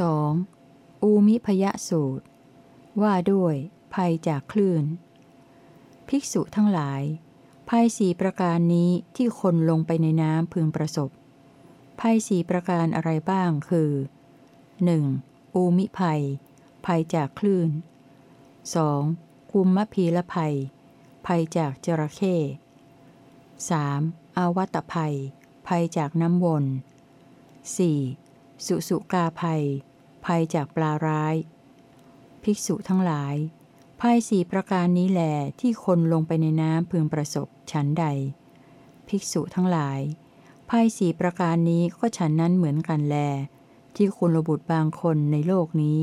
2. อูมิพยสูตร ว่าด้วย ภัยจากคลื่น ภิกษุทั้งหลาย ภัยสี่ประการนี้ที่คนลงไปในน้ำพึงประสบ ภัยสี่ประการอะไรบ้างคือ 1. อูมิภัย ภัยจากคลื่น 2. กุมมะพีละภัย ภัยจากจระเข้ 3. อาวัตภัย ภัยจากน้ำวน 4. สุสุกาภัย ภัยจากปลาร้าย ภิกษุทั้งหลาย ภัยสี่ประการนี้แหลที่คนลงไปในน้ำพึงประสบฉันใด ภิกษุทั้งหลายภัยสี่ประการนี้ก็ฉันนั้นเหมือนกันแล ที่คุณบุตรบางคนในโลกนี้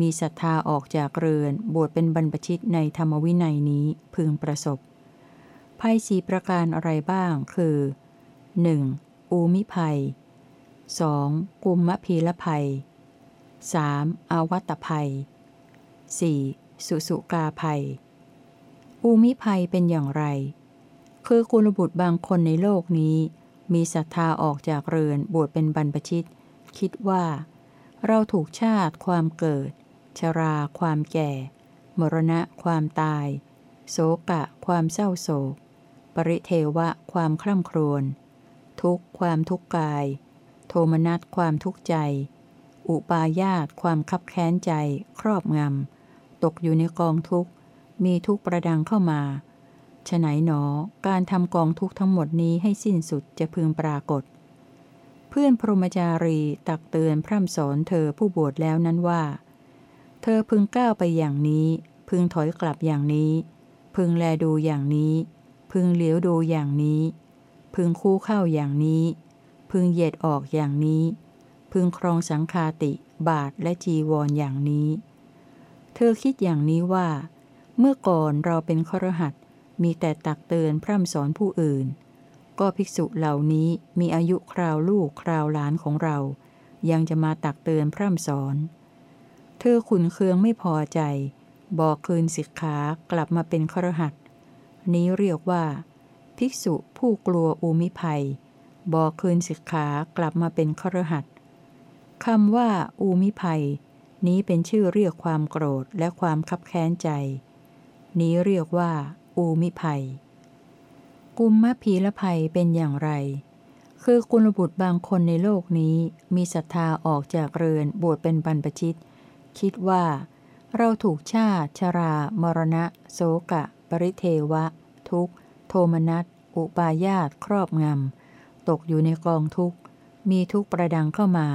มีศรัทธาออกจากเรือน บวชเป็นบรรพชิตในธรรมวินัยนี้พึงประสบภัยสี่ประการอะไรบ้างคือ 1. อูมิภัย 2. กุมมะพีละภัย 3. อาวัตภัย 4. สุสุกาภัยอูมิภัยเป็นอย่างไร คือกุลบุตรบางคนในโลกนี้ มีศรัทธาออกจากเรือนบวชเป็นบรรพชิต คิดว่า เราถูกชาติความเกิด ชรา ความแก่ มรณะ ความตาย โศกะ ความเศร้าโศก ปริเทวะ ความคร่ำครวญ ทุกความทุกข์กาย โทมนัสความทุกข์ใจ อุปาญาตความคับแค้นใจ ครอบงำ ตกอยู่ในกองทุกข์ มีทุกข์ประดังเข้ามาฉไหนหนอ การทำกองทุกข์ทั้งหมดนี้ให้สิ้นสุดจะพึงปรากฏ เพื่อนพรหมจารีตักเตือนพร่ำสอนเธอผู้บวชแล้วนั้นว่า เธอพึงก้าวไปอย่างนี้ พึงถอยกลับอย่างนี้ พึงแลดูอย่างนี้ พึงเหลียวดูอย่างนี้ พึงคู่เข้าอย่างนี้ พึงเหยียดออกอย่างนี้ พึงครองสังคาติ บาทและจีวรออย่างนี้ เธอคิดอย่างนี้ว่า เมื่อก่อนเราเป็นครหัสมีแต่ตักเตือนพร่ำสอนผู้อื่น ก็ภิกษุเหล่านี้มีอายุคราวลูกคราวหลานของเรา ยังจะมาตักเตือนพร่ำสอน เธอขุนเคืองไม่พอใจ บอกคืนสิกขากลับมาเป็นครหัส นี้เรียกว่า ภิกษุผู้กลัวอุมิภัย บอกคืนสิกขากลับมาเป็นครหัส คำว่า อูมิภัย นี้เป็นชื่อเรียกความโกรธและความคับแค้นใจ นี้เรียกว่า อูมิภัย กุมมะพีละภัยเป็นอย่างไร คือกุลบุตรบางคนในโลกนี้มีศรัทธาออกจากเรือนบวชเป็นบรรพชิต คิดว่า เราถูกชาติชรา มรณะ โสกะ ปริเทวะ ทุกโทมนัสอุปาญาตครอบงำ ตกอยู่ในกองทุกมีทุกประดังเข้ามา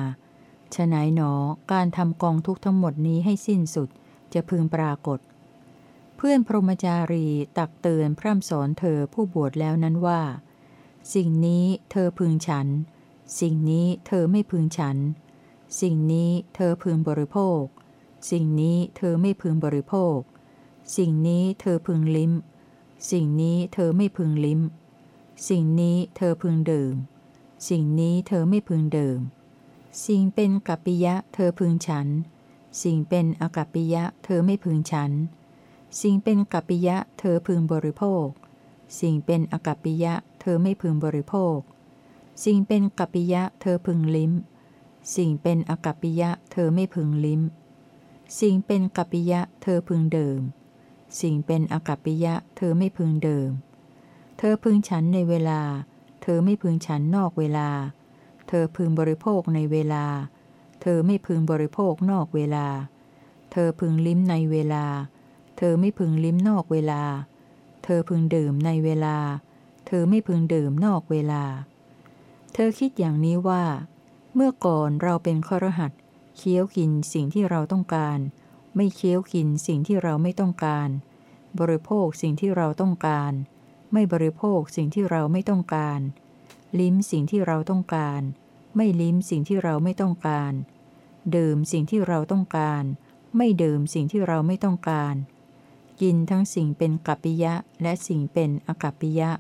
ฉไหนหนอการทำกองทุกทั้งหมดนี้ให้สิ้นสุดจะพึงปรากฏ เพื่อนพรหมจารีตักเตือนพร่ำสอนเธอผู้บวชแล้วนั้นว่า สิ่งนี้เธอพึงฉัน สิ่งนี้เธอไม่พึงฉัน สิ่งนี้เธอพึงบริโภค สิ่งนี้เธอไม่พึงบริโภค สิ่งนี้เธอพึงลิ้ม สิ่งนี้เธอไม่พึงลิ้ม สิ่งนี้เธอพึงดื่ม สิ่งนี้เธอไม่พึงดื่ม สิ่งเป็นกัปปิยะเธอพึงฉัน สิ่งเป็นอกัปปิยะเธอไม่พึงฉัน สิ่งเป็นกัปปิยะเธอพึงบริโภค สิ่งเป็นอกัปปิยะเธอไม่พึงบริโภค สิ่งเป็นกัปปิยะเธอพึงลิ้ม สิ่งเป็นอกัปปิยะเธอไม่พึงลิ้ม สิ่งเป็นกัปปิยะเธอพึงเดิม สิ่งเป็นอกัปปิยะเธอไม่พึงเดิม เธอพึงฉันในเวลา เธอไม่พึงฉันนอกเวลาเเธอพึงบริโภคในเวลา เธอไม่พึงบริโภคนอกเวลา เธอพึงลิ้มในเวลา เธอไม่พึงลิ้มนอกเวลา เธอพึงดื่มในเวลา เธอไม่พึงดื่มนอกเวลา เธอคิดอย่างนี้ว่า เมื่อก่อนเราเป็นครหัสเคี้ยวกินสิ่งที่เราต้องการ ไม่เคี้ยวกินสิ่งที่เราไม่ต้องการ บริโภคสิ่งที่เราต้องการ ไม่บริโภคสิ่งที่เราไม่ต้องการ ลิ้มสิ่งที่เราต้องการ ไม่ลิ้มสิ่งที่เราไม่ต้องการ ดื่มสิ่งที่เราต้องการ ไม่ดื่มสิ่งที่เราไม่ต้องการ กินทั้งสิ่งเป็นกัปปิยะและสิ่งเป็นอกัปปิยะ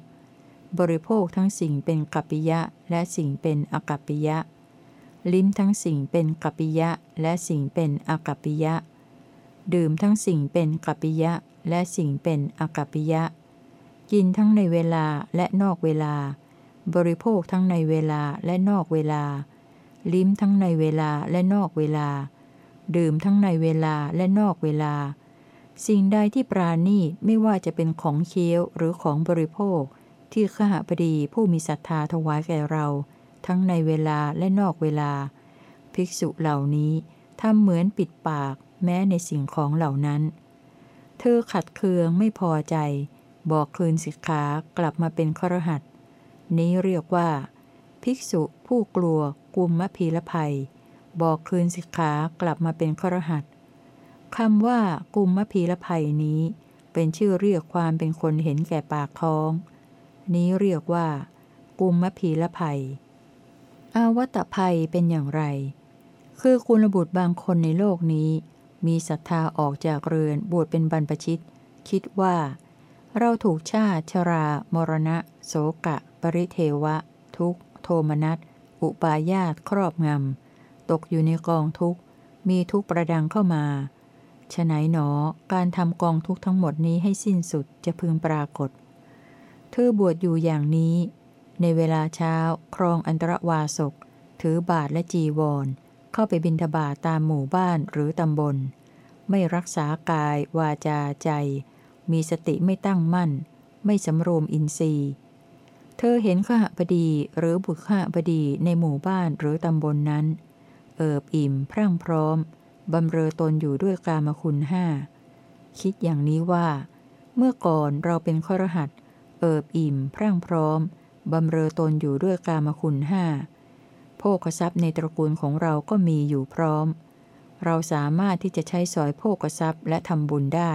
บริโภคทั้งสิ่งเป็นกัปปิยะและสิ่งเป็นอกัปปิยะ ลิ้มทั้งสิ่งเป็นกัปปิยะและสิ่งเป็นอกัปปิยะ ดื่มทั้งสิ่งเป็นกัปปิยะและสิ่งเป็นอกัปปิยะ กินทั้งในเวลาและนอกเวลา บริโภคทั้งในเวลาและนอกเวลา ลิ้มทั้งในเวลาและนอกเวลา ดื่มทั้งในเวลาและนอกเวลา สิ่งใดที่ปราณีตไม่ว่าจะเป็นของเคี้ยวหรือของบริโภค ที่ขหบดีผู้มีศรัทธาถวายแก่เรา ทั้งในเวลาและนอกเวลา ภิกษุเหล่านี้ทำเหมือนปิดปากแม้ในสิ่งของเหล่านั้น เธอขัดเคืองไม่พอใจ บอกคืนสิกขากลับมาเป็นครหัส นี้เรียกว่า ภิกษุผู้กลัวกุมมะพีละภัย บอกคืนสิกขากลับมาเป็นครหัสคำว่ากุมมะพีละภัยนี้ เป็นชื่อเรียกความเป็นคนเห็นแก่ปากท้อง นี้เรียกว่า กุมมะพีละภัย อาวัตภัยเป็นอย่างไร คือคุณบุตรบางคนในโลกนี้ มีศรัทธาออกจากเรือนบวชเป็นบรรพชิต คิดว่า เราถูกชาติชรา มรณะ โสกะ ริเทวะ ทุกโทมนัสอุปาญาตครอบงำ ตกอยู่ในกองทุกมีทุกประดังเข้ามาฉไหนหนอการทำกองทุกทั้งหมดนี้ให้สิ้นสุดจะพึงปรากฏ เธอบวชอยู่อย่างนี้ ในเวลาเช้าครองอันตรวาสก ถือบาทและจีวร เข้าไปบิณฑบาตตามหมู่บ้านหรือตำบล ไม่รักษากายวาจาใจ มีสติไม่ตั้งมั่น ไม่สำรวมอินทรีย์ เธอเห็นขหบดีหรือบุตรขหบดีในหมู่บ้านหรือตำบลนนั้น เอิบอิ่ม พรั่งพร้อม บำเรอตนอยู่ด้วยกามคุณห้า คิดอย่างนี้ว่า เมื่อก่อนเราเป็นขรหัสเอิบอิ่ม พรั่งพร้อม บำเรอตนอยู่ด้วยกามคุณห้าโภคทรัพย์ในตระกูลของเราก็มีอยู่พร้อม เราสามารถที่จะใช้สอยโภคทรัพย์และทำบุญได้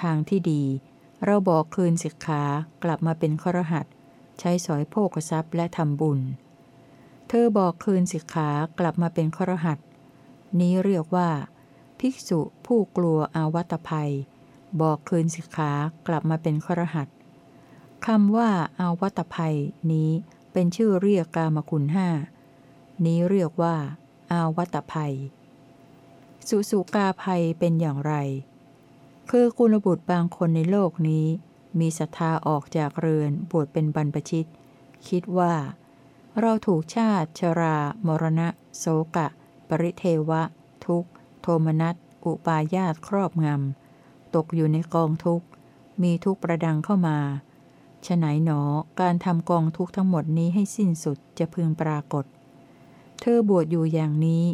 ทางที่ดี เราบอกคืนสิกขากลับมาเป็นขรหัส ใช้สอยโภคทรัพย์และทำบุญ เธอบอกคืนสิกขากลับมาเป็นครหัส นี้เรียกว่า ภิกษุผู้กลัวอาวัตภัย บอกคืนสิกขากลับมาเป็นครหัสคำว่าอาวัตภัยนี้เป็นชื่อเรียกกามคุณห้านี้เรียกว่า อาวัตภัย สุสุกาภัยเป็นอย่างไร คือกุลบุตรบางคนในโลกนี้ มีศรัทธาออกจากเรือนบวชเป็นบรรพชิต คิดว่า เราถูกชาติชรา มรณะโสกะ ปริเทวะ ทุกโทมนัส อุปาญาตครอบงำ ตกอยู่ในกองทุกข์ มีทุกประดังเข้ามาฉไหนหนอการทำกองทุกทั้งหมดนี้ให้สิ้นสุดจะพึงปรากฏ เธอบวชอยู่อย่างนี้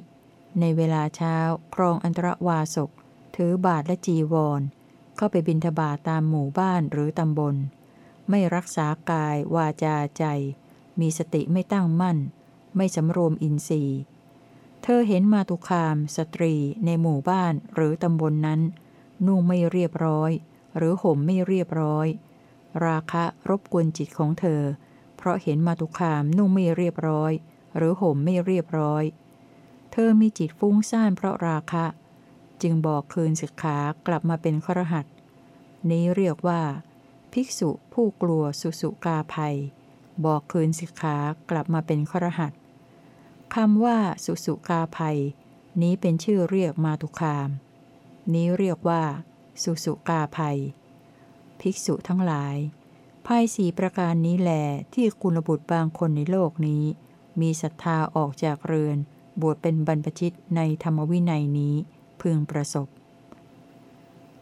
ในเวลาเช้าครองอันตรวาสก ถือบาทและจีวร เข้าไปบินทบาทตามหมู่บ้านหรือตำบล ไม่รักษากาย วาจาใจ มีสติไม่ตั้งมั่น ไม่สำรวมอินทรีย์ เธอเห็นมาตุคาม สตรีในหมู่บ้านหรือตำบลนนั้น นุ่งไม่เรียบร้อย หรือห่มไม่เรียบร้อย ราคะรบกวนจิตของเธอ เพราะเห็นมาตุคามนุ่งไม่เรียบร้อย หรือห่มไม่เรียบร้อย เธอมีจิตฟุ้งซ่านเพราะราคะ จึงบอกคืนสิกขากลับมาเป็นครหัส นี้เรียกว่า ภิกษุผู้กลัวสุสุกาภัย บอกคืนสิกขากลับมาเป็นครหัสคำว่าสุสุกาภัย นี้เป็นชื่อเรียกมาตุคาม นี้เรียกว่า สุสุกาภัย ภิกษุทั้งหลายภัยสีประการนี้แหลที่กุลบุตรบางคนในโลกนี้ มีศรัทธาออกจากเรือน บวชเป็นบรรพชิตในธรรมวินัยนี้ พึงประสบ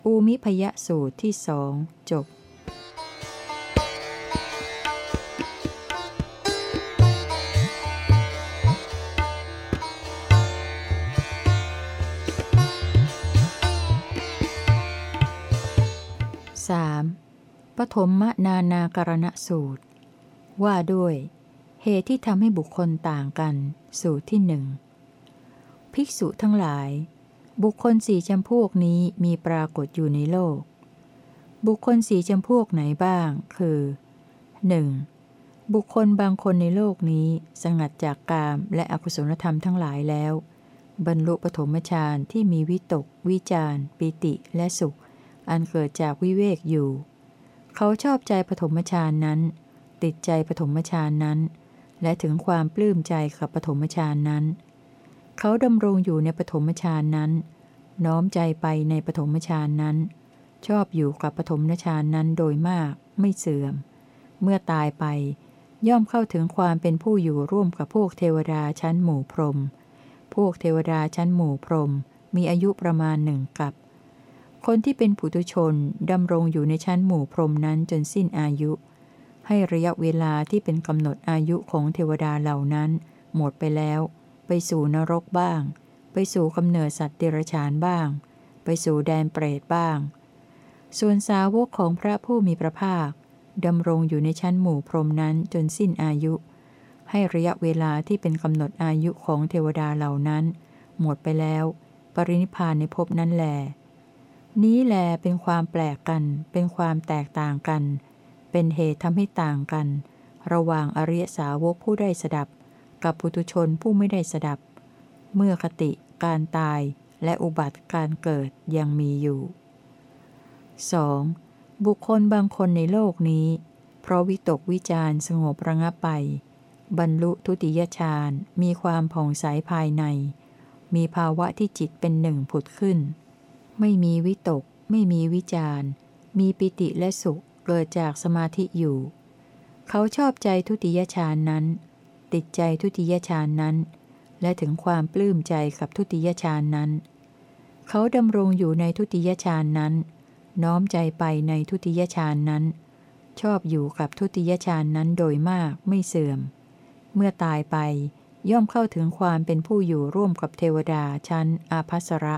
อูมิพยสูตรที่สองจบสามปฐมมนานาการณสูตร ว่าด้วย เหตุที่ทำให้บุคคลต่างกัน สูตรที่หนึ่ง ภิกษุทั้งหลาย บุคคลสี่จำพวกนี้มีปรากฏอยู่ในโลก บุคคลสี่จำพวกไหนบ้าง คือ 1. บุคคลบางคนในโลกนี้สงัดจากกามและอกุศลธรรมทั้งหลายแล้ว บรรลุปฐมฌานที่มีวิตก วิจารปิติและสุข อันเกิดจากวิเวกอยู่ เขาชอบใจปฐมฌานนั้น ติดใจปฐมฌานนั้น และถึงความปลื้มใจกับปฐมฌานนั้น เขาดำรงอยู่ในปฐมฌานนั้น น้อมใจไปในปฐมฌานนั้น ชอบอยู่กับปฐมฌานนั้นโดยมากไม่เสื่อม เมื่อตายไปย่อมเข้าถึงความเป็นผู้อยู่ร่วมกับพวกเทวดาชั้นหมู่พรหมพวกเทวดาชั้นหมู่พรหมมีอายุประมาณหนึ่งกับ คนที่เป็นปุถุชนดำรงอยู่ในชั้นหมู่พรหมนั้นจนสิ้นอายุ ให้ระยะเวลาที่เป็นกำหนดอายุของเทวดาเหล่านั้น หมดไปแล้ว ไปสู่นรกบ้าง ไปสู่กำเนิดสัตว์เดรัจฉานบ้าง ไปสู่แดนเปรตบ้าง ส่วนสาวกของพระผู้มีพระภาคดำรงอยู่ในชั้นหมู่พรหมนั้นจนสิ้นอายุ ให้ระยะเวลาที่เป็นกำหนดอายุของเทวดาเหล่านั้น หมดไปแล้ว ปรินิพานในภพนั้นแล นี้แลเป็นความแปลกกัน เป็นความแตกต่างกัน เป็นเหตุทำให้ต่างกัน ระหว่างอริยสาวกผู้ได้สดับ กับปุตุชนผู้ไม่ได้สดับ เมื่อคติการตายและอุบัติการเกิดยังมีอยู่ 2. บุคคลบางคนในโลกนี้ เพราะวิตกวิจารสงบระงับไป บรรลุทุติยฌานมีความผ่องใสภายใน มีภาวะที่จิตเป็นหนึ่งผุดขึ้น ไม่มีวิตก ไม่มีวิจารมีปิติและสุขเกิดจากสมาธิอยู่ เขาชอบใจทุติยฌานนั้น ติดใจทุติยฌานนั้น และถึงความปลื้มใจกับทุติยฌานนั้น เขาดำรงอยู่ในทุติยฌานนั้น น้อมใจไปในทุติยฌานนั้น ชอบอยู่กับทุติยฌานนั้นโดยมากไม่เสื่อม เมื่อตายไปย่อมเข้าถึงความเป็นผู้อยู่ร่วมกับเทวดาชั้นอาภัสระ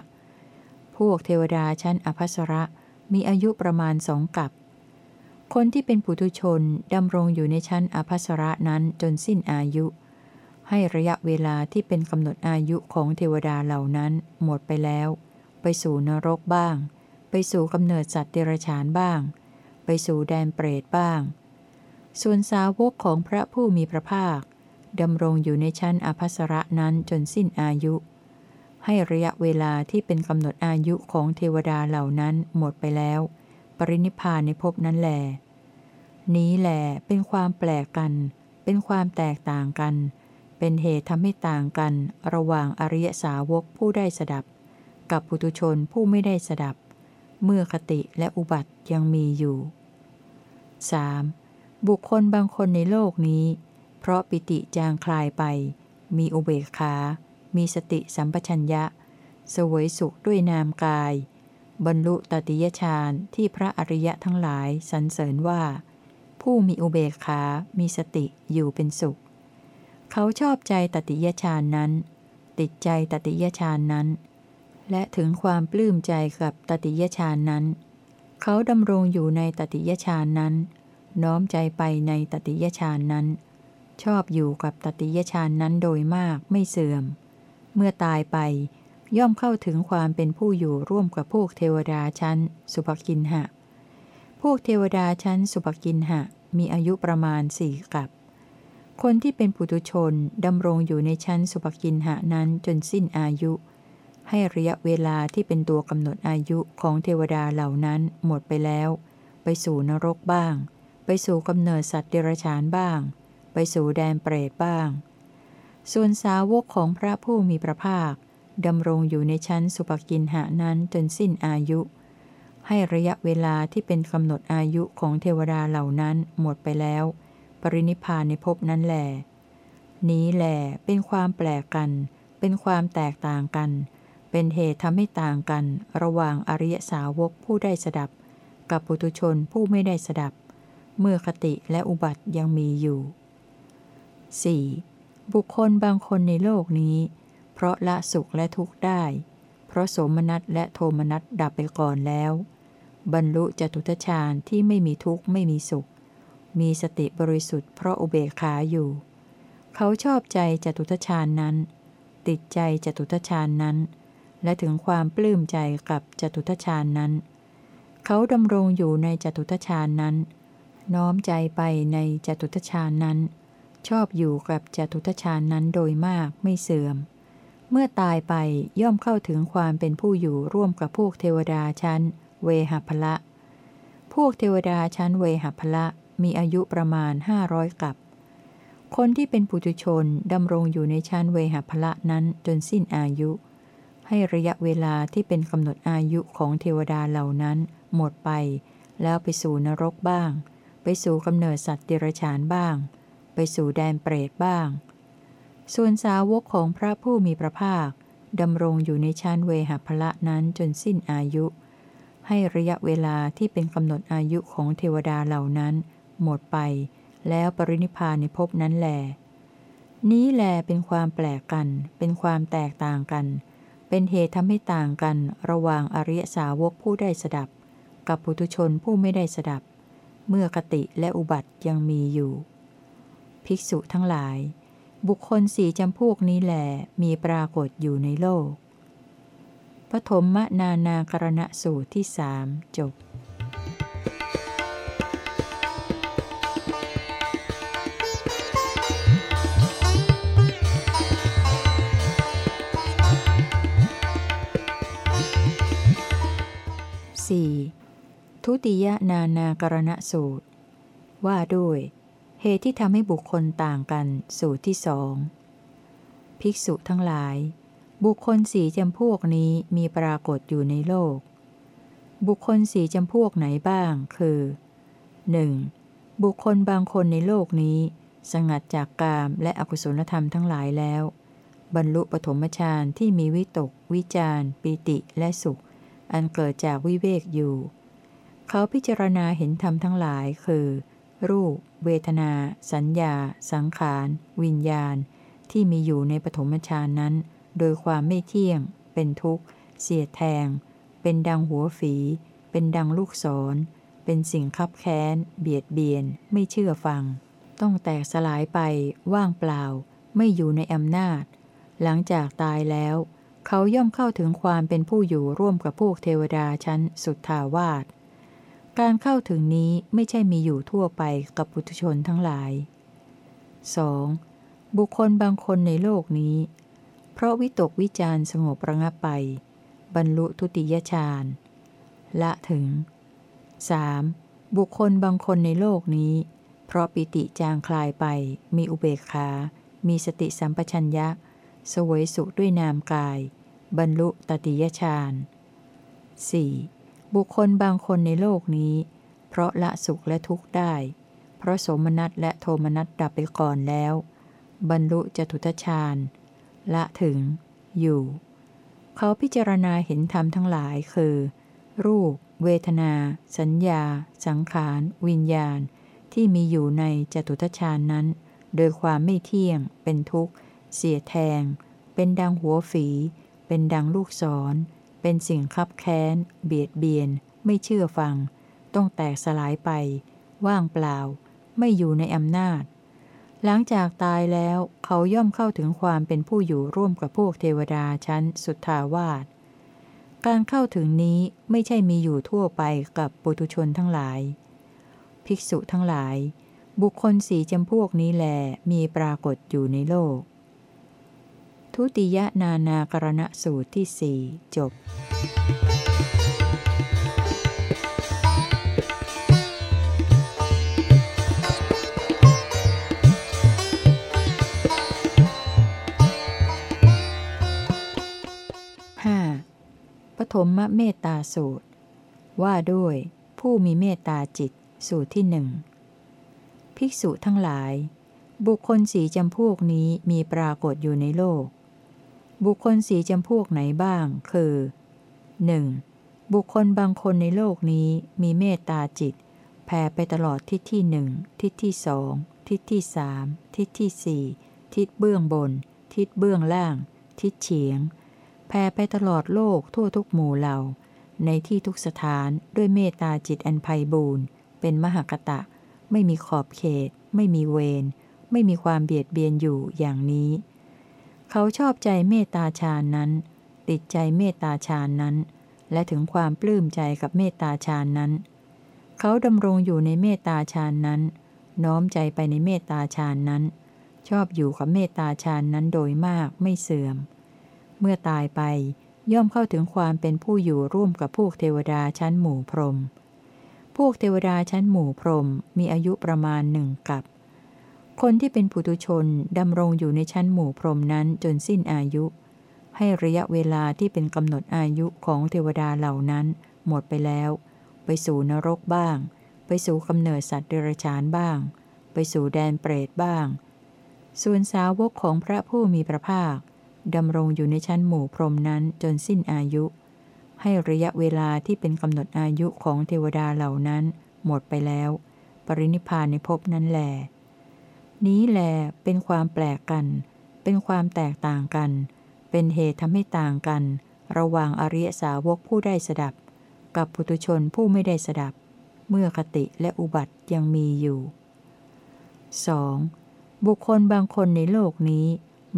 พวกเทวดาชั้นอาภัสระมีอายุประมาณสองกับ คนที่เป็นปุถุชนดำรงอยู่ในชั้นอาภัสระนั้นจนสิ้นอายุ ให้ระยะเวลาที่เป็นกำหนดอายุของเทวดาเหล่านั้นหมดไปแล้ว ไปสู่นรกบ้าง ไปสู่กำเนิดสัตว์เดรัจฉานบ้าง ไปสู่แดนเปรตบ้าง ส่วนสาวกของพระผู้มีพระภาคดำรงอยู่ในชั้นอภัสระนั้นจนสิ้นอายุ ให้ระยะเวลาที่เป็นกำหนดอายุของเทวดาเหล่านั้นหมดไปแล้ว ปรินิพานในภพนั้นแหลนี้แหลเป็นความแปลกกัน เป็นความแตกต่างกัน เป็นเหตุทำให้ต่างกัน ระหว่างอริยสาวกผู้ได้สดับ กับปุตุชนผู้ไม่ได้สดับ เมื่อคติและอุบัติยังมีอยู่ 3. บุคคลบางคนในโลกนี้ เพราะปิติจางคลายไป มีอุเบกขา มีสติสัมปชัญญะ สวยสุขด้วยนามกาย บรรลุตติยฌานที่พระอริยะทั้งหลายสรรเสริญว่า ผู้มีอุเบกขา มีสติอยู่เป็นสุข เขาชอบใจตติยฌานนั้น ติดใจตติยฌานนั้น และถึงความปลื้มใจกับตติยฌานนั้น เขาดำรงอยู่ในตติยฌานนั้น น้อมใจไปในตติยฌานนั้น ชอบอยู่กับตติยฌานนั้นโดยมากไม่เสื่อม เมื่อตายไป ย่อมเข้าถึงความเป็นผู้อยู่ร่วมกับพวกเทวดาชั้น สุภกินหะ พวกเทวดาชั้น สุภกินหะ มีอายุประมาณสี่กับ คนที่เป็นปุถุชนดำรงอยู่ในชั้นสุภกินหะนั้นจนสิ้นอายุ ให้ระยะเวลาที่เป็นตัวกำหนดอายุของเทวดาเหล่านั้นหมดไปแล้ว ไปสู่นรกบ้าง ไปสู่กำเนิดสัตว์เดรัจฉานบ้าง ไปสู่แดนเปรตบ้าง ส่วนสาวกของพระผู้มีพระภาค ดำรงอยู่ในชั้นสุปกินหานั้นจนสิ้นอายุ ให้ระยะเวลาที่เป็นกำหนดอายุของเทวดาเหล่านั้นหมดไปแล้ว ปรินิพานในภพนั้นแหลนี้แหลเป็นความแปลกกัน เป็นความแตกต่างกัน เป็นเหตุทำให้ต่างกัน ระหว่างอริยสาวกผู้ได้สดับ กับปุถุชนผู้ไม่ได้สดับ เมื่อคติและอุบัติยังมีอยู่ 4. บุคคลบางคนในโลกนี้ ราะละสุขและทุกข์ได้ เพราะโสมนัสและโทมนัสดับไปก่อนแล้ว บรรลุจตุทชาญที่ไม่มีทุกข์ไม่มีสุข มีสติบริสุทธิ์เพราะอุเบกขาอยู่ เขาชอบใจจตุทชาญนั้น ติดใจจตุทชาญนั้น และถึงความปลื้มใจกับจตุทชาญนนั้น เขาดำรงอยู่ในจตุทชาญนนั้น น้อมใจไปในจตุทชาญนนั้น ชอบอยู่กับจตุทชาญนนั้นโดยมากไม่เสื่อม เมื่อตายไปย่อมเข้าถึงความเป็นผู้อยู่ร่วมกับพวกเทวดาชั้น เวหพละ พวกเทวดาชั้นเวหพละมีอายุประมาณห้าร้อยกับ คนที่เป็นปุถุชนดำรงอยู่ในชั้นเวหพละนั้นจนสิ้นอายุ ให้ระยะเวลาที่เป็นกำหนดอายุของเทวดาเหล่านั้นหมดไป แล้วไปสู่นรกบ้าง ไปสู่กำเนิดสัตว์เดรัจฉานบ้าง ไปไปสู่แดนเปรตบ้าง ส่วนสาวกของพระผู้มีพระภาคดำรงอยู่ในชั้นเวหพละนั้นจนสิ้นอายุ ให้ระยะเวลาที่เป็นกำหนดอายุของเทวดาเหล่านั้นหมดไป แล้วปรินิพานในภพนั้นแล นี้แลเป็นความแปลกกัน เป็นความแตกต่างกัน เป็นเหตุทำให้ต่างกันระหว่างอริยสาวกผู้ได้สดับ กับปุถุชนผู้ไม่ได้สดับ เมื่อคติและอุบัติยังมีอยู่ ภิกษุทั้งหลาย บุคคลสี่จำพวกนี้แหลมีปรากฏอยู่ในโลก ปฐมมนานากรณสูตรที่สามจบสี่ทุติยนานากรณสูตร ว่าด้วย เหตุที่ทำให้บุคคลต่างกัน สูตรที่สองภิกษุทั้งหลาย บุคคลสี่จำพวกนี้มีปรากฏอยู่ในโลก บุคคลสี่จำพวกไหนบ้าง คือ 1. บุคคลบางคนในโลกนี้ สงัดจากกามและอกุศลธรรมทั้งหลายแล้ว บรรลุปฐมฌานที่มีวิตก วิจารปิติและสุข อันเกิดจากวิเวกอยู่ เขาพิจารณาเห็นธรรมทั้งหลายคือ รูป เวทนา สัญญา สังขาร วิญญาณ ที่มีอยู่ในปฐมฌานนั้น โดยความไม่เที่ยง เป็นทุกข์ เสียแทง เป็นดังหัวฝี เป็นดังลูกศร เป็นสิ่งคับแค้น เบียดเบียน ไม่เชื่อฟัง ต้องแตกสลายไป ว่างเปล่า ไม่อยู่ในอำนาจ หลังจากตายแล้ว เขาย่อมเข้าถึงความเป็นผู้อยู่ร่วมกับพวกเทวดาชั้นสุทธาวาส การเข้าถึงนี้ไม่ใช่มีอยู่ทั่วไปกับปุถุชนทั้งหลาย 2. บุคคลบางคนในโลกนี้ เพราะวิตกวิจารสงบระงับไป บรรลุทุติยฌานละถึง 3. บุคคลบางคนในโลกนี้ เพราะปิติจางคลายไป มีอุเบกขา มีสติสัมปชัญญะ สวยสุขด้วยนามกาย บรรลุตติยฌาน 4. บุคคลบางคนในโลกนี้ เพราะละสุขและทุกข์ได้ เพราะสมนัตและโทมนัตดับไปก่อนแล้ว บรรลุจตุทชาญละถึง อยู่ เขาพิจารณาเห็นธรรมทั้งหลายคือ รูป เวทนา สัญญา สังขาร วิญญาณ ที่มีอยู่ในจตุทชาญนั้น โดยความไม่เที่ยง เป็นทุกข์ เสียแทง เป็นดังหัวฝี เป็นดังลูกศร เป็นสิ่งคับแค้น เบียดเบียน ไม่เชื่อฟัง ต้องแตกสลายไป ว่างเปล่า ไม่อยู่ในอำนาจ หลังจากตายแล้วเขาย่อมเข้าถึงความเป็นผู้อยู่ร่วมกับพวกเทวดาชั้นสุทธาวาสการเข้าถึงนี้ไม่ใช่มีอยู่ทั่วไปกับปุถุชนทั้งหลาย ภิกษุทั้งหลาย บุคคลสีจำพวกนี้แหลมีปรากฏอยู่ในโลก ทุติยนานากรณสูตรที่สี่จบห้าปฐมเมตตาสูตร ว่าด้วย ผู้มีเมตตาจิตสูตรที่หนึ่งภิกษุทั้งหลาย บุคคลสีจำพวกนี้มีปรากฏอยู่ในโลก บุคคลสีจำพวกไหนบ้าง คือ 1. บุคคลบางคนในโลกนี้มีเมตตาจิต แผ่ไปตลอดทิศที่หนึ่งทิศที่สองทิศที่สามทิศที่สี่ทิศเบื้องบน ทิศเบื้องล่าง ทิศเฉียง แผ่ไปตลอดโลกทั่วทุกหมู่เหล่า ในที่ทุกสถานด้วยเมตตาจิตอันไพ่บูรณ์เป็นมหากตะ ไม่มีขอบเขต ไม่มีเวรไม่มีความเบียดเบียนอยู่อย่างนี้ เขาชอบใจเมตตาฌานนั้น ติดใจเมตตาฌานนั้น และถึงความปลื้มใจกับเมตตาฌานนั้น เขาดำรงอยู่ในเมตตาฌานนั้น น้อมใจไปในเมตตาฌานนั้น ชอบอยู่กับเมตตาฌานนั้นโดยมากไม่เสื่อม เมื่อตายไปย่อมเข้าถึงความเป็นผู้อยู่ร่วมกับพวกเทวดาชั้นหมู่พรหมพวกเทวดาชั้นหมู่พรหมมีอายุประมาณหนึ่งกับ คนที่เป็นปุถุชนดำรงอยู่ในชั้นหมู่พรหมนั้นจนสิ้นอายุ ให้ระยะเวลาที่เป็นกำหนดอายุของเทวดาเหล่านั้นหมดไปแล้ว ไปสู่นรกบ้าง ไปสู่กำเนิดสัตว์เดรัจฉานบ้าง ไปสู่แดนเปรตบ้าง ส่วนสาวกของพระผู้มีพระภาคดำรงอยู่ในชั้นหมู่พรหมนั้นจนสิ้นอายุ ให้ระยะเวลาที่เป็นกำหนดอายุของเทวดาเหล่านั้น หมดไปแล้ว ปรินิพานในภพนั้นแหล นี้แลเป็นความแปลกกัน เป็นความแตกต่างกัน เป็นเหตุทำให้ต่างกัน ระหว่างอริยสาวกผู้ได้สดับ กับปุตุชนผู้ไม่ได้สดับ เมื่อคติและอุบัติยังมีอยู่ 2. บุคคลบางคนในโลกนี้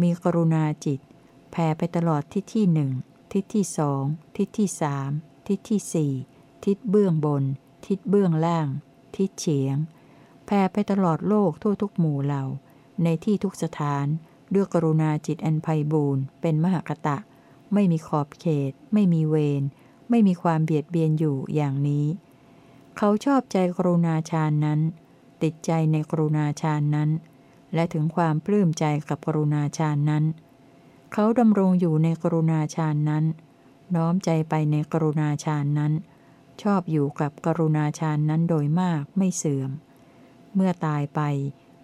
มีกรุณาจิต แผ่ไปตลอดทิศที่หนึ่งทิศที่สองทิศที่สามทิศที่สี่ทิศเบื้องบน ทิศเบื้องล่าง ทิศเฉียง แผ่ไปตลอดโลกทั่วทุกหมู่เหล่า ในที่ทุกสถาน ด้วยกรุณาจิตอันไพบูรณ์เป็นมหากตะ ไม่มีขอบเขต ไม่มีเวร ไม่มีความเบียดเบียนอยู่อย่างนี้ เขาชอบใจกรุณาฌานนั้น ติดใจในกรุณาฌานนั้น และถึงความปลื้มใจกับกรุณาฌานนั้น เขาดำรงอยู่ในกรุณาฌานนั้น น้อมใจไปในกรุณาฌานนั้น ชอบอยู่กับกรุณาฌานนั้นโดยมากไม่เสื่อม เมื่อตายไป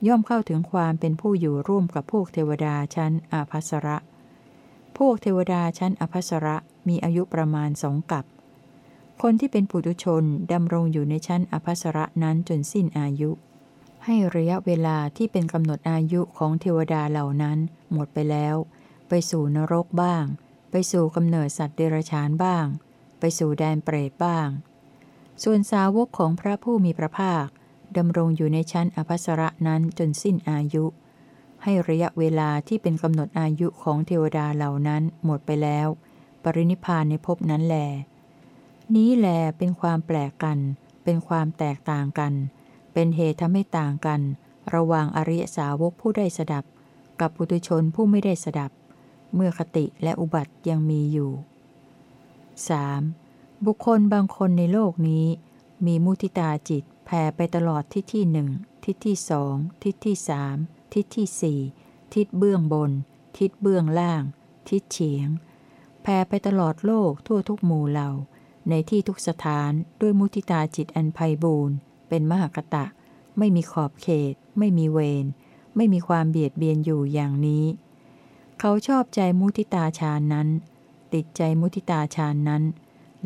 ย่อมเข้าถึงความเป็นผู้อยู่ร่วมกับพวกเทวดาชั้นอภัสระ พวกเทวดาชั้นอภัสระมีอายุประมาณสองกับ คนที่เป็นปุถุชนดำรงอยู่ในชั้นอภัสระนั้นจนสิ้นอายุ ให้ระยะเวลาที่เป็นกำหนดอายุของเทวดาเหล่านั้นหมดไปแล้ว ไปสู่นรกบ้าง ไปสู่กำเนิดสัตว์เดรัจฉานบ้าง ไปสู่แดนเปรตบ้าง ส่วนสาวกของพระผู้มีพระภาค ดำรงอยู่ในชั้นอภัสระนั้นจนสิ้นอายุ ให้ระยะเวลาที่เป็นกำหนดอายุของเทวดาเหล่านั้นหมดไปแล้ว ปรินิพานในภพนั้นแล นี้แลเป็นความแปลกกัน เป็นความแตกต่างกัน เป็นเหตุทำให้ต่างกัน ระหว่างอริยสาวกผู้ได้สดับ กับปุถุชนผู้ไม่ได้สดับ เมื่อคติและอุบัติยังมีอยู่ 3. บุคคลบางคนในโลกนี้ มีมุติตาจิต ผ่ไปตลอดทิศที่หนึ่งทิศที่สองทิศที่สามทิศที่สี่ทิศเบื้องบน ทิศเบื้องล่าง ทิศเฉียง แผ่ไปตลอดโลกทั่วทุกหมู่เหล่า ในที่ทุกสถานด้วยมุทิตาจิตอันไพบูรณ์เป็นมหากตะ ไม่มีขอบเขต ไม่มีเวรไม่มีความเบียดเบียนอยู่อย่างนี้ เขาชอบใจมุทิตาฌานนั้น ติดใจมุทิตาฌานนั้น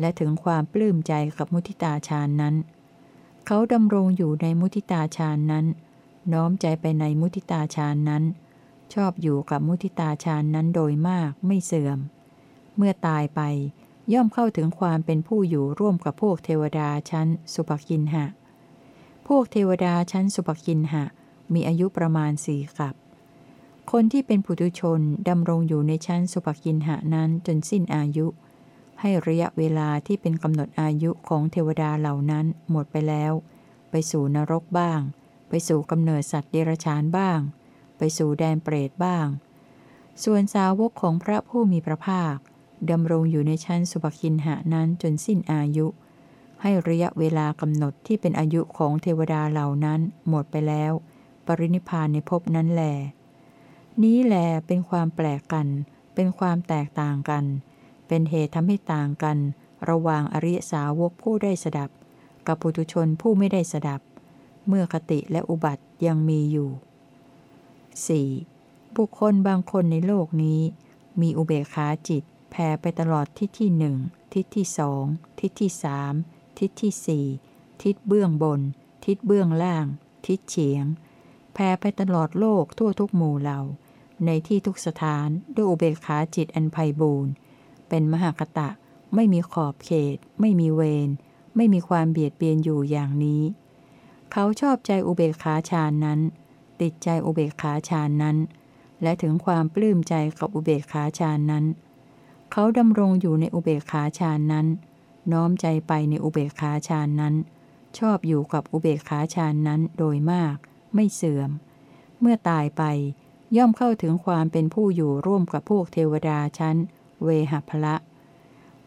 และถึงความปลื้มใจกับมุทิตาฌานนั้น เขาดำรงอยู่ในมุทิตาฌานนั้น น้อมใจไปในมุทิตาฌานนั้น ชอบอยู่กับมุทิตาฌานนั้นโดยมากไม่เสื่อม เมื่อตายไปย่อมเข้าถึงความเป็นผู้อยู่ร่วมกับพวกเทวดาชั้น สุภกินหะ พวกเทวดาชั้นสุภกินหะ มีอายุประมาณสี่กับ คนที่เป็นปุถุชนดำรงอยู่ในชั้นสุภกินหะนั้นจนสิ้นอายุ ให้ระยะเวลาที่เป็นกำหนดอายุของเทวดาเหล่านั้นหมดไปแล้ว ไปสู่นรกบ้าง ไปสู่กำเนิดสัตว์เดรัจฉานบ้าง ไปสู่แดนเปรตบ้าง ส่วนสาวกของพระผู้มีพระภาคดำรงอยู่ในชั้นสุภคินหะนั้นจนสิ้นอายุ ให้ระยะเวลากำหนดที่เป็นอายุของเทวดาเหล่านั้นหมดไปแล้ว ปรินิพานในภพนั้นแหลนี้แหลเป็นความแปลกกัน เป็นความแตกต่างกัน เป็นเหตุทำให้ต่างกัน ระหว่างอริยสาวกผู้ได้สดับ กับปุถุชนผู้ไม่ได้สดับ เมื่อคติและอุบัติยังมีอยู่ 4. บุคคลบางคนในโลกนี้ มีอุเบกขาจิตแผ่ไปตลอดทิศที่หนึ่งทิศที่สองทิศที่สามทิศที่สี่ทิศเบื้องบน ทิศเบื้องล่าง ทิศเฉียงแผ่ไปตลอดโลกทั่วทุกหมู่เหล่า ในที่ทุกสถานด้วยอุเบกขาจิตอันไพบูรณ์ เป็นมหากตะ ไม่มีขอบเขต ไม่มีเวร ไม่มีความเบียดเบียนอยู่อย่างนี้ เขาชอบใจอุเบกขาฌานนั้น ติดใจอุเบกขาฌานนั้น และถึงความปลื้มใจกับอุเบกขาฌานนั้น เขาดำรงอยู่ในอุเบกขาฌานนั้น น้อมใจไปในอุเบกขาฌานนั้น ชอบอยู่กับอุเบกขาฌานนั้นโดยมาก ไม่เสื่อม เมื่อตายไปย่อมเข้าถึงความเป็นผู้อยู่ร่วมกับพวกเทวดาชั้น เวหพละ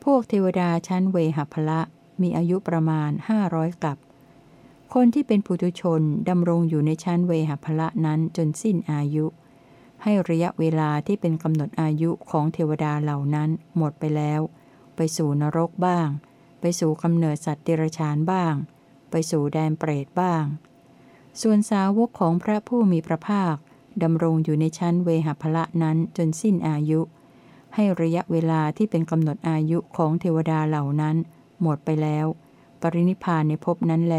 พวกเทวดาชั้นเวหพละมีอายุประมาณห้าร้อยกับ คนที่เป็นปุถุชนดำรงอยู่ในชั้นเวหพละนั้นจนสิ้นอายุ ให้ระยะเวลาที่เป็นกำหนดอายุของเทวดาเหล่านั้นหมดไปแล้ว ไปสู่นรกบ้าง ไปสู่กำเนิดสัตว์เดรัจฉานบ้าง ไปสู่แดนเปรตบ้าง ส่วนสาวกของพระผู้มีพระภาคดำรงอยู่ในชั้นเวหพละนั้นจนสิ้นอายุ ให้ระยะเวลาที่เป็นกำหนดอายุของเทวดาเหล่านั้น หมดไปแล้ว ปรินิพานในภพนั้นแล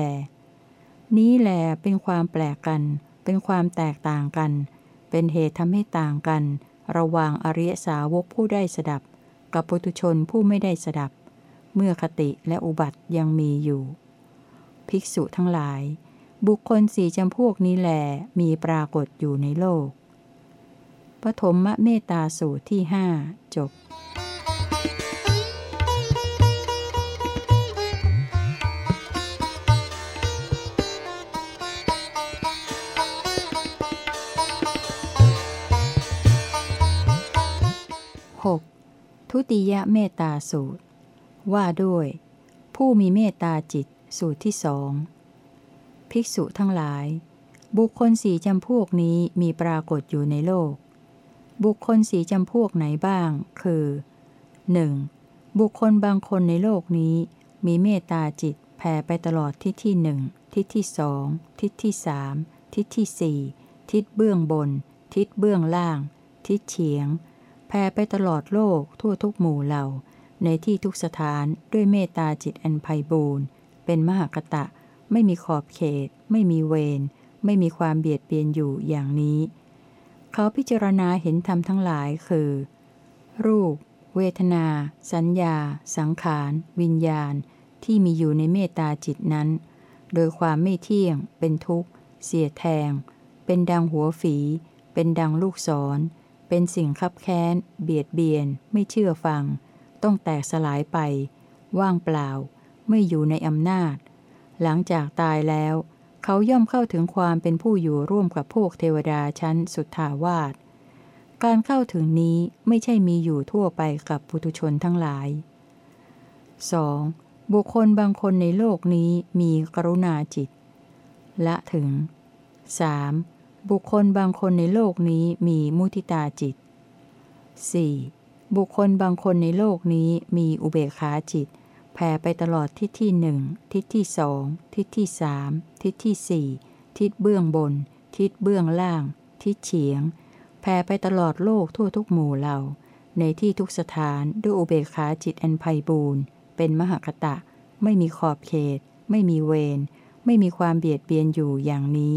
นี้แลเป็นความแปลกกัน เป็นความแตกต่างกัน เป็นเหตุทำให้ต่างกัน ระหว่างอริยสาวกผู้ได้สดับ กับปุถุชนผู้ไม่ได้สดับ เมื่อคติและอุบัติยังมีอยู่ ภิกษุทั้งหลาย บุคคลสี่จำพวกนี้แหลมีปรากฏอยู่ในโลก ปฐมเมตตาสูตรที่หจบ 6. ทุติยเมตตาสูตร ว่าด้วย ผู้มีเมตตาจิตสูตรที่สองภิกษุทั้งหลาย บุคคลสี่จำพวกนี้มีปรากฏอยู่ในโลก บุคคลสี่จำพวกไหนบ้าง คือ 1. บุคคลบางคนในโลกนี้ มีเมตตาจิตแผ่ไปตลอดทิศที่หนึ่งทิศที่สองทิศที่สามทิศที่สี่ทิศเบื้องบน ทิศเบื้องล่าง ทิศเฉียง แผ่ไปตลอดโลกทั่วทุกหมู่เหล่า ในที่ทุกสถานด้วยเมตตาจิตอันไพบูรณ์เป็นมหากตะ ไม่มีขอบเขต ไม่มีเวรไม่มีความเบียดเบียนอยู่อย่างนี้ เขาพิจารณาเห็นธรรมทั้งหลายคือ รูป เวทนา สัญญา สังขาร วิญญาณ ที่มีอยู่ในเมตตาจิตนั้น โดยความไม่เที่ยง เป็นทุกข์ เสียแทง เป็นดังหัวฝี เป็นดังลูกศร เป็นสิ่งคับแค้น เบียดเบียน ไม่เชื่อฟัง ต้องแตกสลายไป ว่างเปล่า ไม่อยู่ในอำนาจ หลังจากตายแล้ว เขาย่อมเข้าถึงความเป็นผู้อยู่ร่วมกับพวกเทวดาชั้นสุทธาวาส การเข้าถึงนี้ไม่ใช่มีอยู่ทั่วไปกับปุถุชนทั้งหลาย 2. บุคคลบางคนในโลกนี้มีกรุณาจิต ละถึง 3. บุคคลบางคนในโลกนี้มีมุทิตาจิต 4. บุคคลบางคนในโลกนี้มีอุเบกขาจิต แผ่ไปตลอดทิศที่หนึ่งทิศที่สองทิศที่สามทิศที่สี่ทิศเบื้องบน ทิศเบื้องล่าง ทิศเฉียง แผ่ไปตลอดโลกทั่วทุกหมู่เหล่า ในที่ทุกสถานด้วยอุเบกขาจิตอันไพบูรณ์เป็นมหคตะ ไม่มีขอบเขต ไม่มีเวรไม่มีความเบียดเบียนอยู่อย่างนี้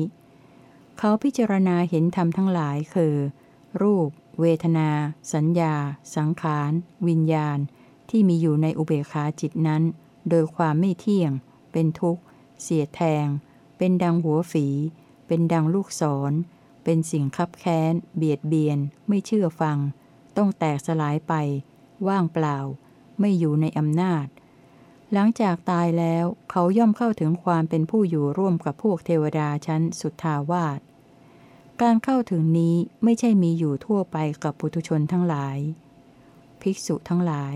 เขาพิจารณาเห็นธรรมทั้งหลายคือ รูป เวทนา สัญญา สังขาร วิญญาณ ที่มีอยู่ในอุเบกขาจิตนั้น โดยความไม่เที่ยง เป็นทุกข์ เสียแทง เป็นดังหัวฝี เป็นดังลูกศร เป็นสิ่งคับแค้น เบียดเบียน ไม่เชื่อฟัง ต้องแตกสลายไป ว่างเปล่า ไม่อยู่ในอำนาจ หลังจากตายแล้วเขาย่อมเข้าถึงความเป็นผู้อยู่ร่วมกับพวกเทวดาชั้นสุทธาวาสการเข้าถึงนี้ไม่ใช่มีอยู่ทั่วไปกับปุถุชนทั้งหลาย ภิกษุทั้งหลาย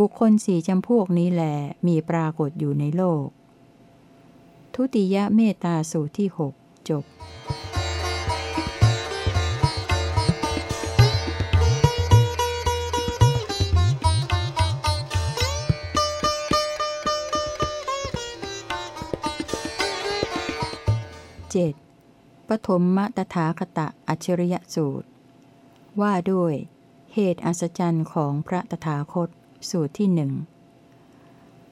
บุคคลสี่จำพวกนี้แหลมีปรากฏอยู่ในโลก ทุติยเมตตาสูตรที่หกจบเจ็ดปฐมมตถาคตะอัจฉริยสูตร ว่าด้วยเหตุอัศจรรย์ของพระตถาคต สูตรที่หนึ่ง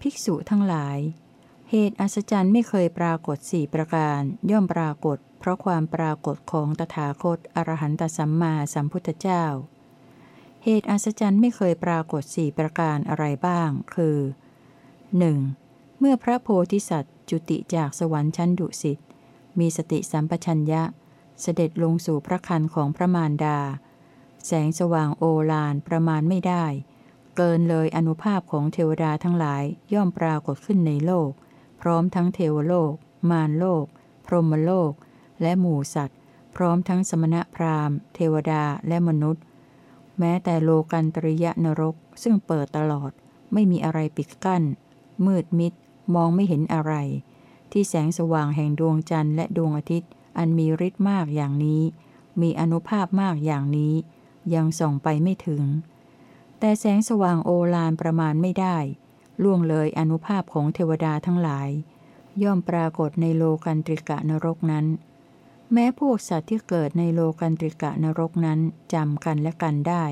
ภิกษุทั้งหลาย เหตุอัศจรรย์ไม่เคยปรากฏสี่ประการ ย่อมปรากฏ เพราะความปรากฏของตถาคตอรหันตสัมมาสัมพุทธเจ้า เหตุอัศจรรย์ไม่เคยปรากฏสี่ประการอะไรบ้าง คือ 1. เมื่อพระโพธิสัตว์ จุติจากสวรรค์ชั้นดุสิตมีสติสัมปชัญญะ เสด็จลงสู่พระคันของพระมารดา แสงสว่างโอฬารประมาณไม่ได้ เกินเลยอนุภาพของเทวดาทั้งหลายย่อมปรากฏขึ้นในโลก พร้อมทั้งเทวโลก มารโลก พรหมโลก และหมู่สัตว์ พร้อมทั้งสมณะพราหมณ์ เทวดาและมนุษย์ แม้แต่โลกันตริยนรกซึ่งเปิดตลอด ไม่มีอะไรปิดกั้น มืดมิด มองไม่เห็นอะไร ที่แสงสว่างแห่งดวงจันทร์และดวงอาทิตย์ อันมีฤทธิ์มากอย่างนี้ มีอนุภาพมากอย่างนี้ ยังส่องไปไม่ถึง แต่แสงสว่างโอฬารประมาณไม่ได้ ล่วงเลยอนุภาพของเทวดาทั้งหลาย ย่อมปรากฏในโลกันตริกะนรกนั้น แม้พวกสัตว์ที่เกิดในโลกันตริกะนรกนั้นจำกันและกันได้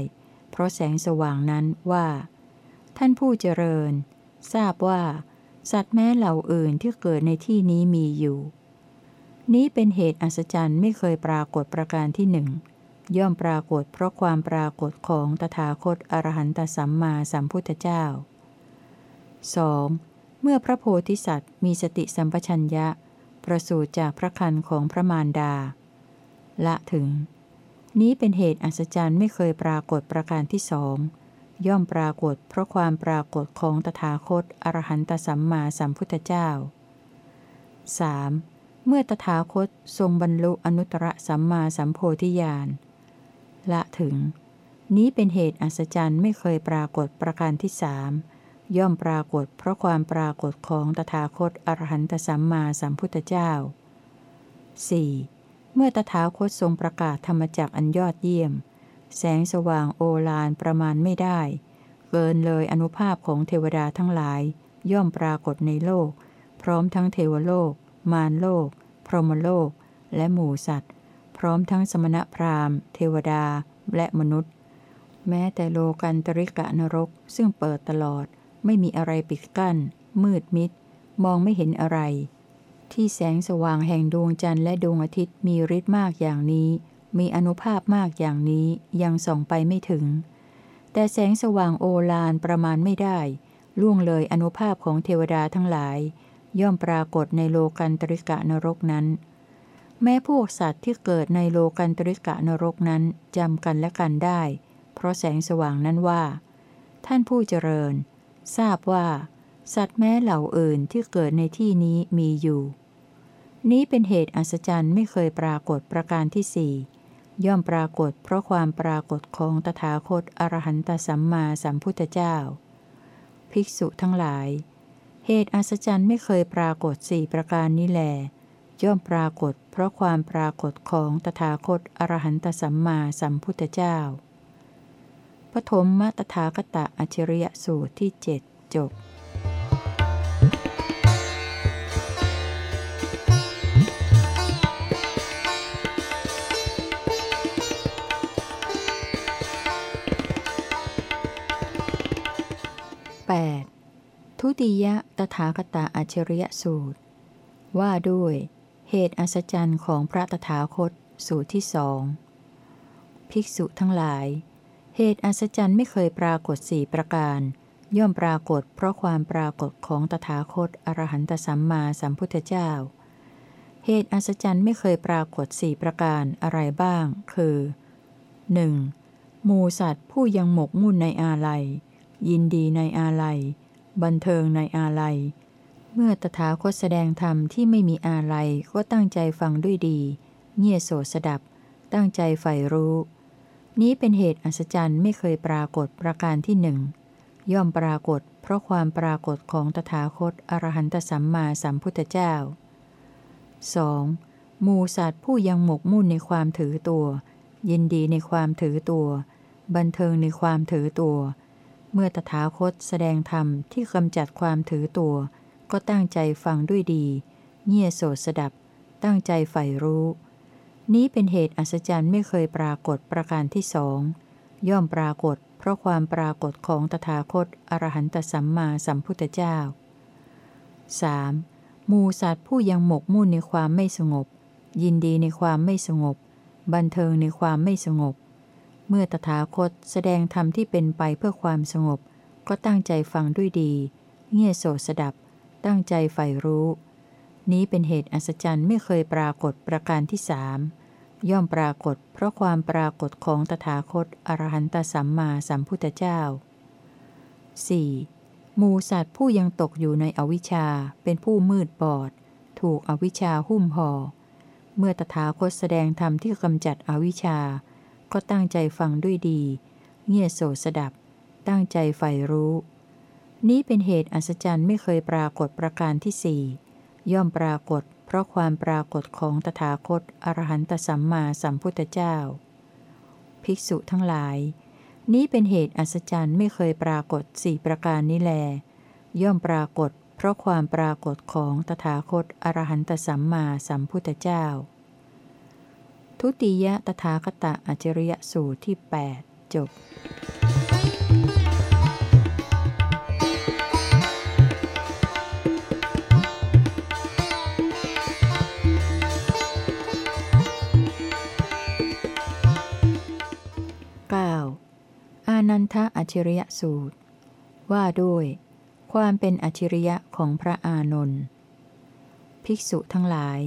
เพราะแสงสว่างนั้นว่า ท่านผู้เจริญ ทราบว่า สัตว์แม้เหล่าอื่นที่เกิดในที่นี้มีอยู่ นี้เป็นเหตุอัศจรรย์ไม่เคยปรากฏประการที่หนึ่ง ย่อมปรากฏเพราะความปรากฏของตถาคตอรหันตสัมมาสัมพุทธเจ้า 2. เมื่อพระโพธิสัตว์มีสติสัมปชัญญะ ประสูติจากพระคันของพระมารดา ละถึง นี้เป็นเหตุอัศจรรย์ไม่เคยปรากฏประการที่สอง ย่อมปรากฏเพราะความปรากฏของตถาคตอรหันตสัมมาสัมพุทธเจ้า 3. เมื่อตถาคตทรงบรรลุอนุตตรสัมมาสัมโพธิญาณ ละถึง นี้เป็นเหตุอัศจรรย์ไม่เคยปรากฏประการที่สามย่อมปรากฏเพราะความปรากฏของตถาคตอรหันตสัมมาสัมพุทธเจ้า 4. เมื่อตถาคตทรงประกาศธรรมจักอันยอดเยี่ยม แสงสว่างโอฬารประมาณไม่ได้ เกินเลยอนุภาพของเทวดาทั้งหลาย ย่อมปรากฏในโลก พร้อมทั้งเทวโลก มารโลก พรหมโลก และหมู่สัตว์ พร้อมทั้งสมณพราหมณ์ เทวดาและมนุษย์ แม้แต่โลกันตริกะนรกซึ่งเปิดตลอด ไม่มีอะไรปิดกั้น มืดมิด มองไม่เห็นอะไร ที่แสงสว่างแห่งดวงจันทร์และดวงอาทิตย์มีฤทธิ์มากอย่างนี้ มีอนุภาพมากอย่างนี้ยังส่องไปไม่ถึง แต่แสงสว่างโอฬารประมาณไม่ได้ ล่วงเลยอนุภาพของเทวดาทั้งหลาย ย่อมปรากฏในโลกันตริกะนรกนั้น แม้พวกสัตว์ที่เกิดในโลกันตริกะนรกนั้นจำกันและกันได้ เพราะแสงสว่างนั้นว่า ท่านผู้เจริญ ทราบว่า สัตว์แม้เหล่าอื่นที่เกิดในที่นี้มีอยู่ นี้เป็นเหตุอัศจรรย์ไม่เคยปรากฏประการที่สี่ย่อมปรากฏเพราะความปรากฏของตถาคตอรหันตสัมมาสัมพุทธเจ้า ภิกษุทั้งหลาย เหตุอัศจรรย์ไม่เคยปรากฏสี่ประการนี้แหล ย่อมปรากฏ เพราะความปรากฏของตถาคตอรหันตสัมมาสัมพุทธเจ้า ปฐมมตถาคตะอัจฉริยสูตรที่เจ็ดจบทุติยตถาคตาอัจฉริยสูตร ว่าด้วย เหตุอัศจรรย์ของพระตถาคต สูตรที่สองภิกษุทั้งหลาย เหตุอัศจรรย์ไม่เคยปรากฏสี่ประการ ย่อมปรากฏเพราะความปรากฏของตถาคตอรหันตสัมมาสัมพุทธเจ้า เหตุอัศจรรย์ไม่เคยปรากฏสี่ประการอะไรบ้าง คือ 1. หมูสัตว์ผู้ยังหมกมุ่นในอาลัย ยินดีในอาลัย บันเทิงในอาลัย เมื่อตถาคตแสดงธรรมที่ไม่มีอะไรก็ตั้งใจฟังด้วยดี เงี่ยโสสดับ ตั้งใจใฝ่รู้ นี้เป็นเหตุอัศจรรย์ไม่เคยปรากฏประการที่หนึ่ง ย่อมปรากฏ เพราะความปรากฏของตถาคตอรหันตสัมมาสัมพุทธเจ้า 2. มูสัตว์ผู้ยังหมกมุ่นในความถือตัว ยินดีในความถือตัว บันเทิงในความถือตัว เมื่อตถาคตแสดงธรรมที่กำจัดความถือตัว ก็ตั้งใจฟังด้วยดี เงี่ยโสดสดับ ตั้งใจใฝ่รู้ นี้เป็นเหตุอัศจรรย์ไม่เคยปรากฏประการที่สอง ย่อมปรากฏ เพราะความปรากฏของตถาคตอรหันตสัมมาสัมพุทธเจ้า 3. มูสัตว์ผู้ยังหมกมุ่นในความไม่สงบ ยินดีในความไม่สงบ บันเทิงในความไม่สงบ เมื่อตถาคตแสดงธรรมที่เป็นไปเพื่อความสงบ ก็ตั้งใจฟังด้วยดี เงี่ยโสดสดับ ตั้งใจใฝ่รู้ นี้เป็นเหตุอัศจรรย์ไม่เคยปรากฏประการที่สามย่อมปรากฏเพราะความปรากฏของตถาคตอรหันตสัมมาสัมพุทธเจ้า 4. มูสัตว์ผู้ยังตกอยู่ในอวิชชาเป็นผู้มืดบอด ถูกอวิชชาหุ้มห่อ เมื่อตถาคตแสดงธรรมที่กำจัดอวิชชา ก็ตั้งใจฟังด้วยดี เงี่ยโสสดับ ตั้งใจใฝ่รู้ นี้เป็นเหตุอัศจรรย์ไม่เคยปรากฏประการที่สี่ย่อมปรากฏ เพราะความปรากฏของตถาคตอรหันตสัมมาสัมพุทธเจ้า ภิกษุทั้งหลาย นี้เป็นเหตุอัศจรรย์ไม่เคยปรากฏสี่ประการนี้แล ย่อมปรากฏ เพราะความปรากฏของตถาคตอรหันตสัมมาสัมพุทธเจ้า ทุติยตถาคตอจริยสูตรที่ 8 จบ ทอัจฉริยสูตร ว่าด้วย ความเป็นอัจฉริยะของพระอานนท์ภิกษุทั้งหลาย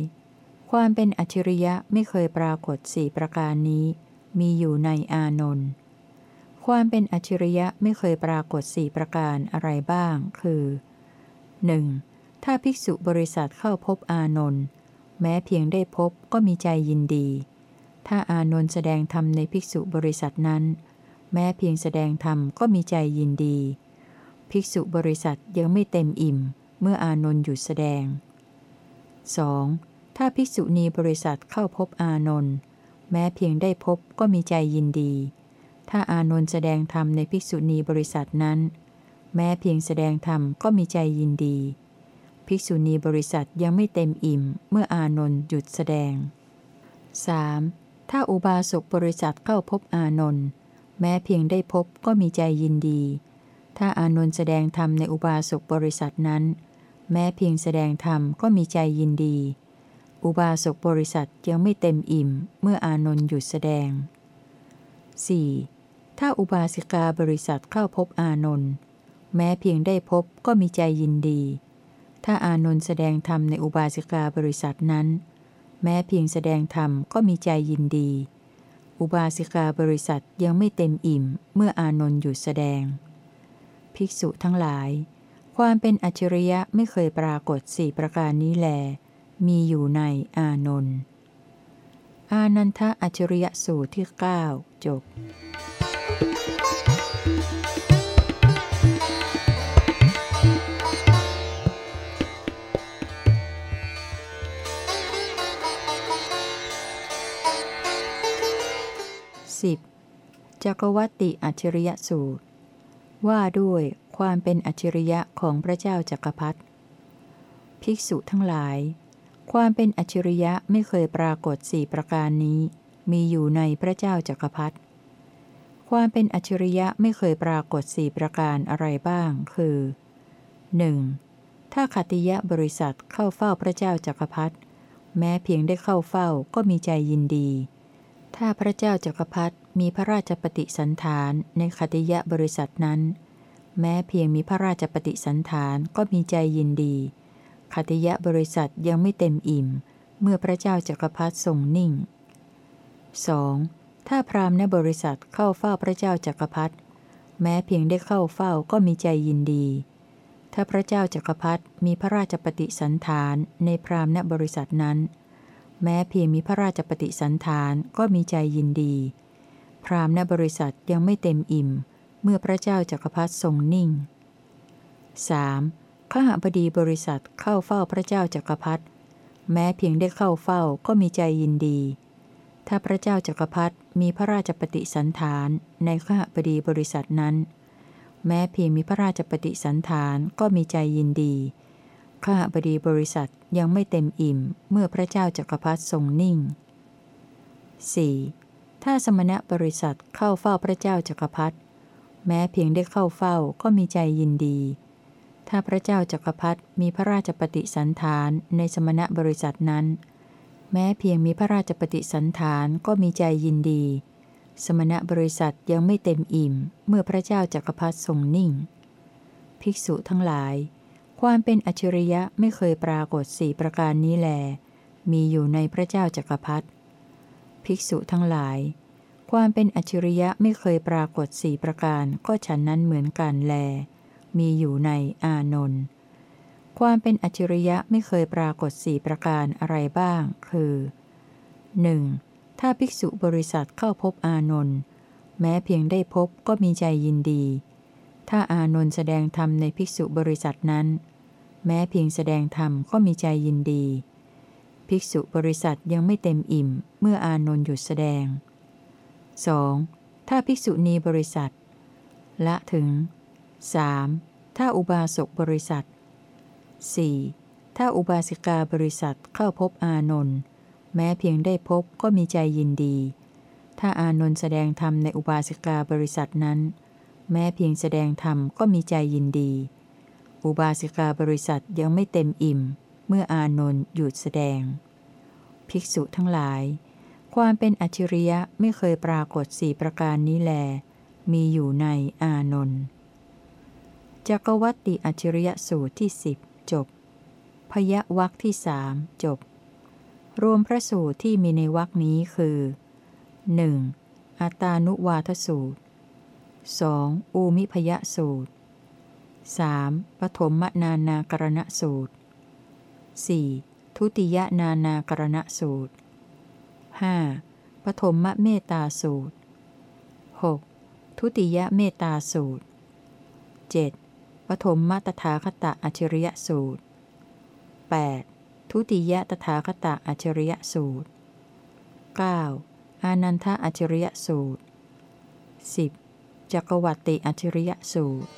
ความเป็นอัจฉริยะไม่เคยปรากฏสี่ประการนี้ มีอยู่ในอานนท์ความเป็นอัจฉริยะไม่เคยปรากฏสี่ประการอะไรบ้าง คือ 1. ถ้าภิกษุบริษัทเข้าพบอานนท์แม้เพียงได้พบก็มีใจยินดี ถ้าอานนท์แสดงธรรมในภิกษุบริษัทนั้น แม้เพียงแสดงธรรมก็มีใจยินดี ภิกษุบริษัทยังไม่เต็มอิ่ม เมื่ออานนท์หยุดแสดง 2. ถ้าภิกษุณีบริษัทเข้าพบอานนท์แม้เพียงได้พบก็มีใจยินดี ถ้าอานนท์แสดงธรรมในภิกษุณีบริษัทนั้น แม้เพียงแสดงธรรมก็มีใจยินดี ภิกษุณีบริษัทยังไม่เต็มอิ่ม เมื่ออานนท์หยุดแสดง 3. ถ้าอุบาสกบริษัทเข้าพบอานนท์ แม้เพียงได้พบก็มีใจยินดี ถ้าอานนท์แสดงธรรมในอุบาสกบริษัทนั้น แม้เพียงแสดงธรรมก็มีใจยินดี อุบาสกบริษัทยังไม่เต็มอิ่ม เมื่ออานนท์หยุดแสดง 4. ถ้าอุบาสิกาบริษัทเข้าพบอานนท์แม้เพียงได้พบก็มีใจยินดี ถ้าอานนท์แสดงธรรมในอุบาสิกาบริษัทนั้น แม้เพียงแสดงธรรมก็มีใจยินดี อุบาสิกาบริษัทยังไม่เต็มอิ่ม เมื่ออานนท์หยุดแสดง ภิกษุทั้งหลาย ความเป็นอัจฉริยะไม่เคยปรากฏสี่ประการนี้แล มีอยู่ในอานนท์อานันทะอัจฉริยสูตรที่ 9 จบ 10. จักรวัติอัจฉริยสูตร ว่าด้วยความเป็นอัจฉริยะของพระเจ้าจักรพรรดิภิกษุทั้งหลาย ความเป็นอัจฉริยะไม่เคยปรากฏสี่ประการนี้ มีอยู่ในพระเจ้าจักรพรรดิความเป็นอัจฉริยะไม่เคยปรากฏสี่ประการอะไรบ้าง คือ 1. ถ้าขติยะบริษัทเข้าเฝ้าพระเจ้าจักรพรรดิแม้เพียงได้เข้าเฝ้าก็มีใจยินดี ถ้าพระเจ้าจักรพรรดิมีพระราชปฏิสันฐานในคติยะบริษัทนั้น แม้เพียงมีพระราชปฏิสันฐานก็มีใจยินดีคติยะบริษัทยังไม่เต็มอิ่ม เมื่อพระเจ้าจักรพรรดิทรงนิ่ง 2. ถ้าพราหมณ์ในบริษัทเข้าเฝ้าพระเจ้าจักรพรรดิแม้เพียงได้เข้าเฝ้าก็มีใจยินดี ถ้าพระเจ้าจักรพรรดิมีพระราชปฏิสันฐานในพราหมณ์ณบริษัทนั้น แม้เพียงมีพระราชปฏิสันฐานก็มีใจยินดี พรามณบริษัทยังไม่เต็มอิ่ม เมื่อพระเจ้าจักรพรรดิทรงนิ่ง 3. ข้าบดีบริษัทเข้าเฝ้าพระเจ้าจักรพรรดิแม้เพียงได้เข้าเฝ้าก็มีใจยินดี ถ้าพระเจ้าจักรพรรดิมีพระราชปฏิสันฐานในข้าบดีบริษัทนั้น แม้เพียงมีพระราชปฏิสันฐานก็มีใจยินดี ข้าบดีบริษัทยังไม่เต็มอิ่ม เมื่อพระเจ้าจักรพรรดิทรงนิ่ง 4. ถ้าสมณะบริษัทเข้าเฝ้าพระเจ้าจักรพรรดิแม้เพียงได้เข้าเฝ้าก็มีใจยินดี ถ้าพระเจ้าจักรพรรดิมีพระราชปฏิสันฐานในสมณะบริษัทนั้น แม้เพียงมีพระราชปฏิสันฐานก็มีใจยินดี สมณะบริษัทยังไม่เต็มอิ่ม เมื่อพระเจ้าจักรพรรดิทรงนิ่ง ภิกษุทั้งหลาย ความเป็นอัจฉริยะไม่เคยปรากฏสี่ประการนี้แล มีอยู่ในพระเจ้าจักรพรรดิภิกษุทั้งหลาย ความเป็นอัจฉริยะไม่เคยปรากฏสี่ประการก็ฉันนั้นเหมือนกันแล มีอยู่ในอานนท์ความเป็นอัจฉริยะไม่เคยปรากฏสี่ประการอะไรบ้าง คือ 1. ถ้าภิกษุบริษัทเข้าพบอานนท์แม้เพียงได้พบก็มีใจยินดี ถ้าอานนท์แสดงธรรมในภิกษุบริษัทนั้น แม้เพียงแสดงธรรมก็มีใจยินดี ภิกษุบริษัทยังไม่เต็มอิ่ม เมื่ออานนท์หยุดแสดง 2. ถ้าภิกษุณีบริษัทละถึง 3. ถ้าอุบาสกบริษัท 4. ถ้าอุบาสิกาบริษัทเข้าพบอานนท์แม้เพียงได้พบก็มีใจยินดี ถ้าอานนท์แสดงธรรมในอุบาสิกาบริษัทนั้น แม้เพียงแสดงธรรมก็มีใจยินดี อุบาสิกาบริษัทยังไม่เต็มอิ่ม เมื่ออานนท์หยุดแสดง ภิกษุทั้งหลาย ความเป็นอัจฉริยะไม่เคยปรากฏสี่ประการนี้แล มีอยู่ในอานนท์จักวัตติอัจฉริยสูตรที่สิบจบ พยวักที่สามจบ รวมพระสูตรที่มีในวักนี้คือ 1. อัตานุวาทสูตร 2. อูมิพยสูตร 3. ปฐมนานากรณสูตร 4. ทุติยนานากรณสูตร 5. ปฐมเมตตาสูตร 6. ทุติยเมตตาสูตร 7. ปฐมมตถาคตะอัจฉริยสูตร 8. ทุติยตถาคตะอัจฉริยสูตร 9. อานันทอัจฉริยสูตร 10. จักรวัติอัจฉริยสูตร